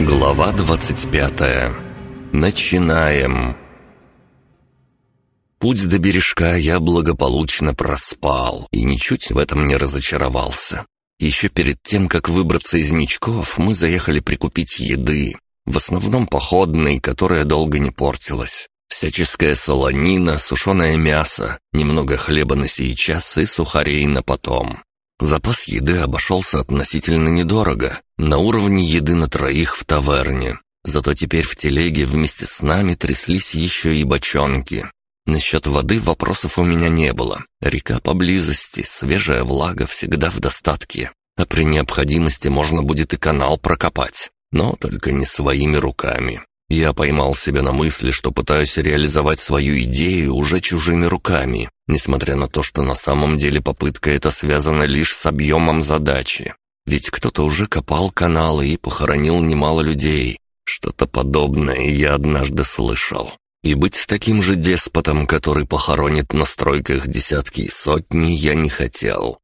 Глава 25. Начинаем. Путь до бережка я благополучно проспал и ничуть в этом не разочаровался. Еще перед тем, как выбраться из ничков, мы заехали прикупить еды. В основном походной, которая долго не портилась. Всяческая солонина, сушеное мясо, немного хлеба на сейчас и сухарей на потом. Запас еды обошелся относительно недорого, на уровне еды на троих в таверне. Зато теперь в телеге вместе с нами тряслись еще и бочонки. Насчет воды вопросов у меня не было. Река поблизости, свежая влага всегда в достатке. А при необходимости можно будет и канал прокопать. Но только не своими руками. Я поймал себя на мысли, что пытаюсь реализовать свою идею уже чужими руками, несмотря на то, что на самом деле попытка эта связана лишь с объемом задачи. Ведь кто-то уже копал каналы и похоронил немало людей. Что-то подобное я однажды слышал. И быть таким же деспотом, который похоронит на стройках десятки и сотни, я не хотел.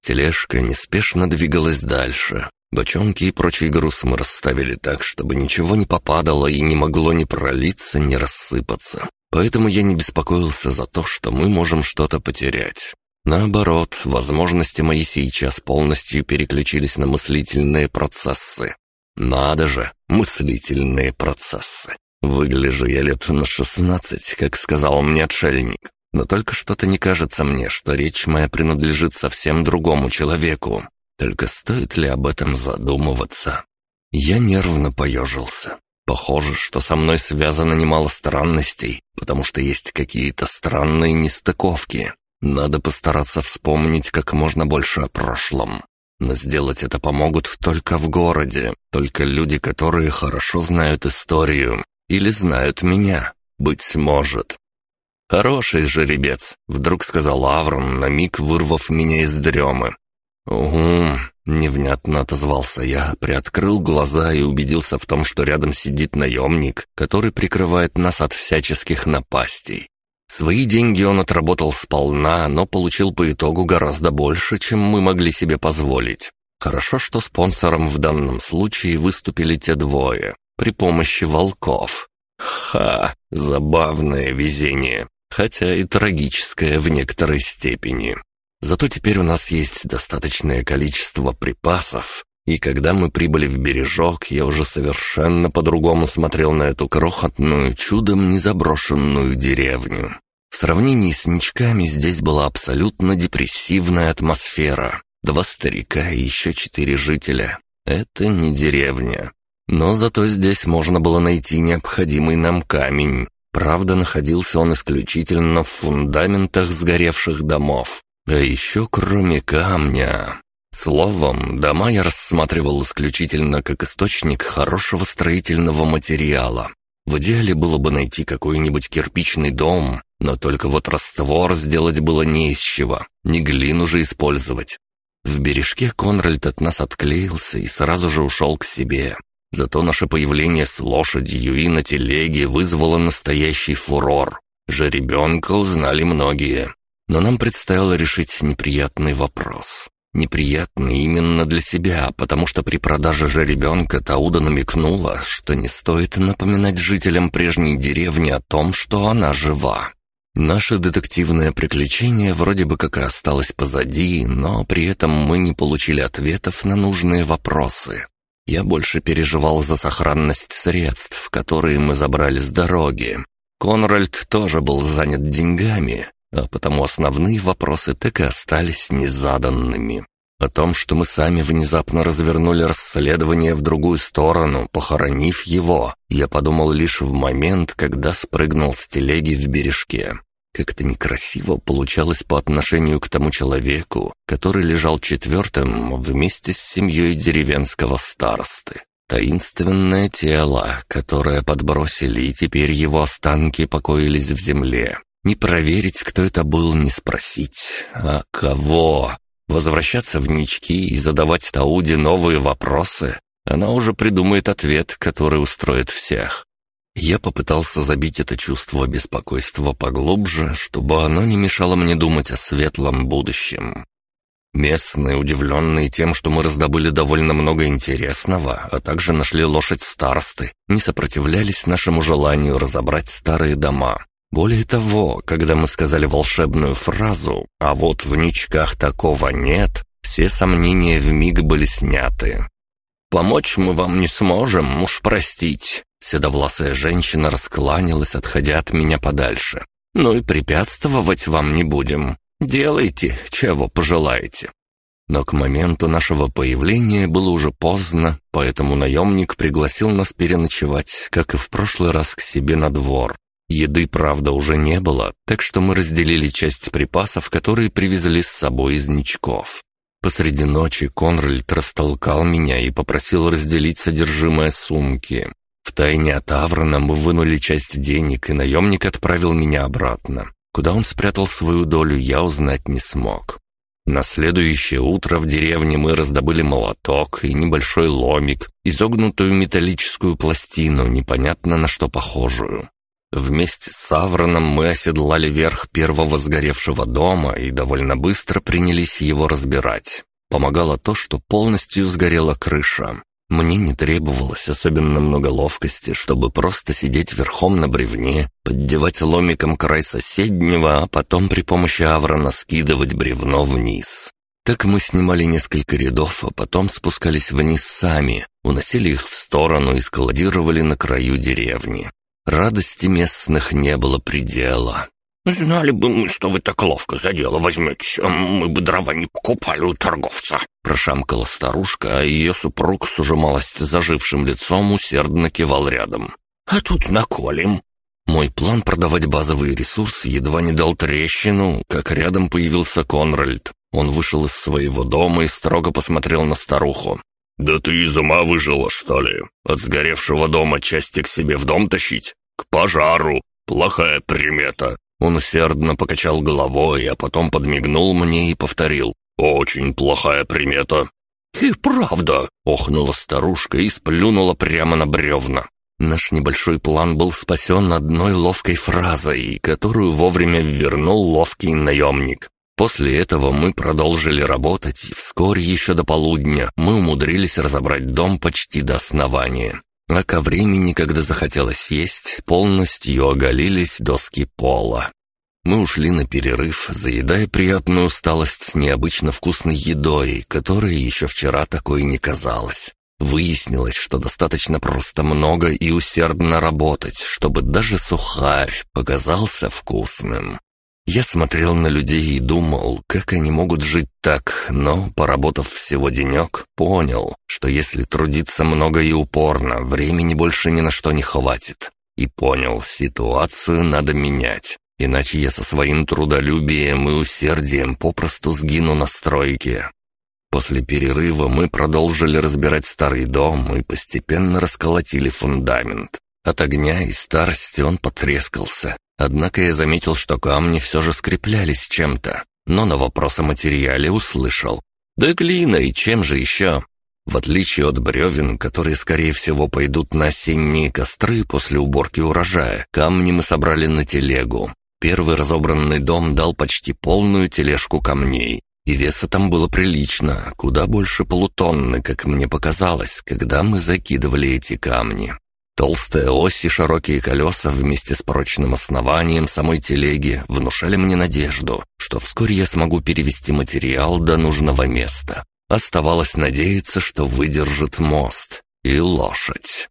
Тележка неспешно двигалась дальше. Бочонки и прочий груз мы расставили так, чтобы ничего не попадало и не могло ни пролиться, ни рассыпаться. Поэтому я не беспокоился за то, что мы можем что-то потерять. Наоборот, возможности мои сейчас полностью переключились на мыслительные процессы. Надо же, мыслительные процессы. Выгляжу я лет на шестнадцать, как сказал мне отшельник. Но только что-то не кажется мне, что речь моя принадлежит совсем другому человеку. Только стоит ли об этом задумываться? Я нервно поежился. Похоже, что со мной связано немало странностей, потому что есть какие-то странные нестыковки. Надо постараться вспомнить как можно больше о прошлом. Но сделать это помогут только в городе, только люди, которые хорошо знают историю, или знают меня, быть может. «Хороший жеребец», — вдруг сказал Аврон, на миг вырвав меня из дремы. «Угу», — невнятно отозвался я, приоткрыл глаза и убедился в том, что рядом сидит наемник, который прикрывает нас от всяческих напастей. Свои деньги он отработал сполна, но получил по итогу гораздо больше, чем мы могли себе позволить. Хорошо, что спонсором в данном случае выступили те двое при помощи волков. Ха, забавное везение, хотя и трагическое в некоторой степени. Зато теперь у нас есть достаточное количество припасов, и когда мы прибыли в бережок, я уже совершенно по-другому смотрел на эту крохотную, чудом незаброшенную деревню. В сравнении с ничками здесь была абсолютно депрессивная атмосфера. Два старика и еще четыре жителя. Это не деревня. Но зато здесь можно было найти необходимый нам камень. Правда, находился он исключительно в фундаментах сгоревших домов. А еще кроме камня... Словом, дома я рассматривал исключительно как источник хорошего строительного материала. В идеале было бы найти какой-нибудь кирпичный дом, но только вот раствор сделать было не из чего, не глину же использовать. В бережке Конральд от нас отклеился и сразу же ушел к себе. Зато наше появление с лошадью и на телеге вызвало настоящий фурор. Жеребенка узнали многие. Но нам предстояло решить неприятный вопрос. Неприятный именно для себя, потому что при продаже жеребенка Тауда намекнула, что не стоит напоминать жителям прежней деревни о том, что она жива. Наше детективное приключение вроде бы как и осталось позади, но при этом мы не получили ответов на нужные вопросы. Я больше переживал за сохранность средств, которые мы забрали с дороги. Конральд тоже был занят деньгами, а потому основные вопросы так и остались незаданными. О том, что мы сами внезапно развернули расследование в другую сторону, похоронив его, я подумал лишь в момент, когда спрыгнул с телеги в бережке. Как-то некрасиво получалось по отношению к тому человеку, который лежал четвертым вместе с семьей деревенского старосты. Таинственное тело, которое подбросили, и теперь его останки покоились в земле. Не проверить, кто это был, не спросить. А кого? Возвращаться в нички и задавать Тауде новые вопросы? Она уже придумает ответ, который устроит всех. Я попытался забить это чувство беспокойства поглубже, чтобы оно не мешало мне думать о светлом будущем. Местные, удивленные тем, что мы раздобыли довольно много интересного, а также нашли лошадь старосты, не сопротивлялись нашему желанию разобрать старые дома. Более того, когда мы сказали волшебную фразу «а вот в ничках такого нет», все сомнения вмиг были сняты. «Помочь мы вам не сможем, уж простить». Седовласая женщина раскланялась, отходя от меня подальше. «Ну и препятствовать вам не будем. Делайте, чего пожелаете». Но к моменту нашего появления было уже поздно, поэтому наемник пригласил нас переночевать, как и в прошлый раз, к себе на двор. Еды, правда, уже не было, так что мы разделили часть припасов, которые привезли с собой из ничков. Посреди ночи Конральд растолкал меня и попросил разделить содержимое сумки. Втайне от Аврона мы вынули часть денег, и наемник отправил меня обратно. Куда он спрятал свою долю, я узнать не смог. На следующее утро в деревне мы раздобыли молоток и небольшой ломик, изогнутую металлическую пластину, непонятно на что похожую. Вместе с Авроном мы оседлали верх первого сгоревшего дома и довольно быстро принялись его разбирать. Помогало то, что полностью сгорела крыша. Мне не требовалось особенно много ловкости, чтобы просто сидеть верхом на бревне, поддевать ломиком край соседнего, а потом при помощи аврона скидывать бревно вниз. Так мы снимали несколько рядов, а потом спускались вниз сами, уносили их в сторону и складировали на краю деревни. Радости местных не было предела. «Знали бы мы, что вы так ловко за дело возьмете, мы бы дрова не покупали у торговца», прошамкала старушка, а ее супруг с уже малость зажившим лицом усердно кивал рядом. «А тут наколем». Мой план продавать базовые ресурсы едва не дал трещину, как рядом появился Конральд. Он вышел из своего дома и строго посмотрел на старуху. «Да ты из ума выжила, что ли? От сгоревшего дома части к себе в дом тащить? К пожару! Плохая примета!» Он усердно покачал головой, а потом подмигнул мне и повторил. «Очень плохая примета». «И правда!» — охнула старушка и сплюнула прямо на бревна. Наш небольшой план был спасен одной ловкой фразой, которую вовремя вернул ловкий наемник. После этого мы продолжили работать, и вскоре, еще до полудня, мы умудрились разобрать дом почти до основания. А ко времени, когда захотелось есть, полностью оголились доски пола. Мы ушли на перерыв, заедая приятную усталость необычно вкусной едой, которая еще вчера такой не казалась. Выяснилось, что достаточно просто много и усердно работать, чтобы даже сухарь показался вкусным. Я смотрел на людей и думал, как они могут жить так, но, поработав всего денек, понял, что если трудиться много и упорно, времени больше ни на что не хватит. И понял, ситуацию надо менять, иначе я со своим трудолюбием и усердием попросту сгину на стройке. После перерыва мы продолжили разбирать старый дом и постепенно расколотили фундамент. От огня и старости он потрескался, Однако я заметил, что камни все же скреплялись чем-то, но на вопрос о материале услышал. «Да глиной, чем же еще?» В отличие от бревен, которые, скорее всего, пойдут на осенние костры после уборки урожая, камни мы собрали на телегу. Первый разобранный дом дал почти полную тележку камней, и веса там было прилично, куда больше полутонны, как мне показалось, когда мы закидывали эти камни. Толстая ось и широкие колеса вместе с прочным основанием самой телеги внушали мне надежду, что вскоре я смогу перевести материал до нужного места. Оставалось надеяться, что выдержит мост и лошадь.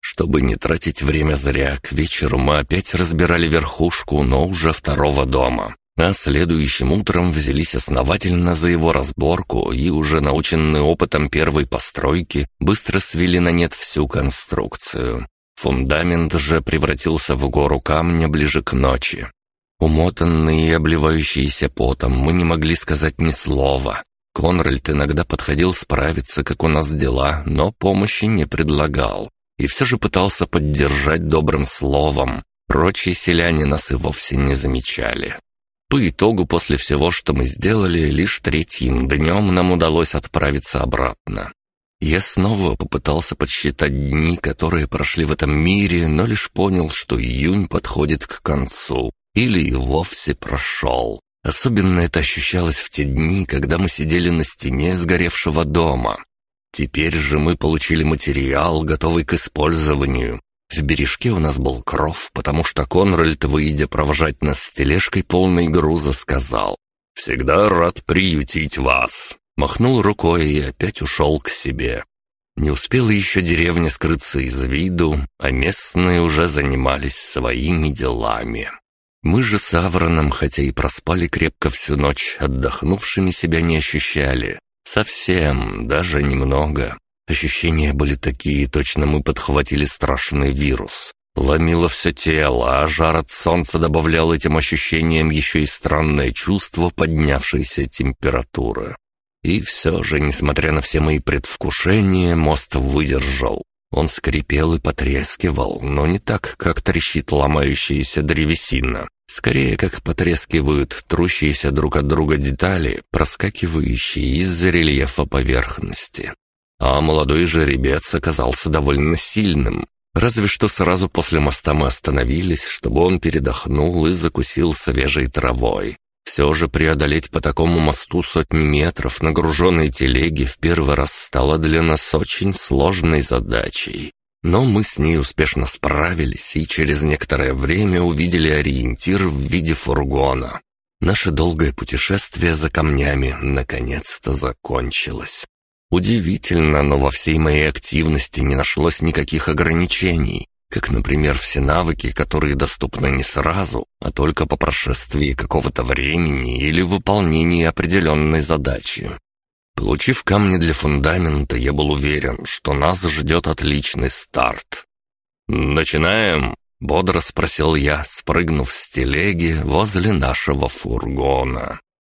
Чтобы не тратить время зря, к вечеру мы опять разбирали верхушку, но уже второго дома. А следующим утром взялись основательно за его разборку и, уже наученные опытом первой постройки, быстро свели на нет всю конструкцию. Фундамент же превратился в гору камня ближе к ночи. Умотанные и обливающиеся потом, мы не могли сказать ни слова. Конральд иногда подходил справиться, как у нас дела, но помощи не предлагал. И все же пытался поддержать добрым словом. Прочие селяне нас и вовсе не замечали. По итогу, после всего, что мы сделали, лишь третьим днем нам удалось отправиться обратно. Я снова попытался подсчитать дни, которые прошли в этом мире, но лишь понял, что июнь подходит к концу. Или и вовсе прошел. Особенно это ощущалось в те дни, когда мы сидели на стене сгоревшего дома. Теперь же мы получили материал, готовый к использованию. В бережке у нас был кров, потому что Конральд, выйдя провожать нас с тележкой полной груза, сказал «Всегда рад приютить вас». Махнул рукой и опять ушел к себе. Не успела еще деревня скрыться из виду, а местные уже занимались своими делами. Мы же с Авроном, хотя и проспали крепко всю ночь, отдохнувшими себя не ощущали. Совсем, даже немного. Ощущения были такие, точно мы подхватили страшный вирус. Ломило все тело, а жар от солнца добавлял этим ощущениям еще и странное чувство поднявшейся температуры. И все же, несмотря на все мои предвкушения, мост выдержал. Он скрипел и потрескивал, но не так, как трещит ломающаяся древесина. Скорее, как потрескивают трущиеся друг от друга детали, проскакивающие из-за рельефа поверхности. А молодой жеребец оказался довольно сильным. Разве что сразу после моста мы остановились, чтобы он передохнул и закусил свежей травой. Все же преодолеть по такому мосту сотни метров, нагруженной телеги, в первый раз стало для нас очень сложной задачей. Но мы с ней успешно справились и через некоторое время увидели ориентир в виде фургона. Наше долгое путешествие за камнями наконец-то закончилось. Удивительно, но во всей моей активности не нашлось никаких ограничений, как, например, все навыки, которые доступны не сразу, а только по прошествии какого-то времени или выполнении определенной задачи. Получив камни для фундамента, я был уверен, что нас ждет отличный старт. «Начинаем?» — бодро спросил я, спрыгнув с телеги возле нашего фургона.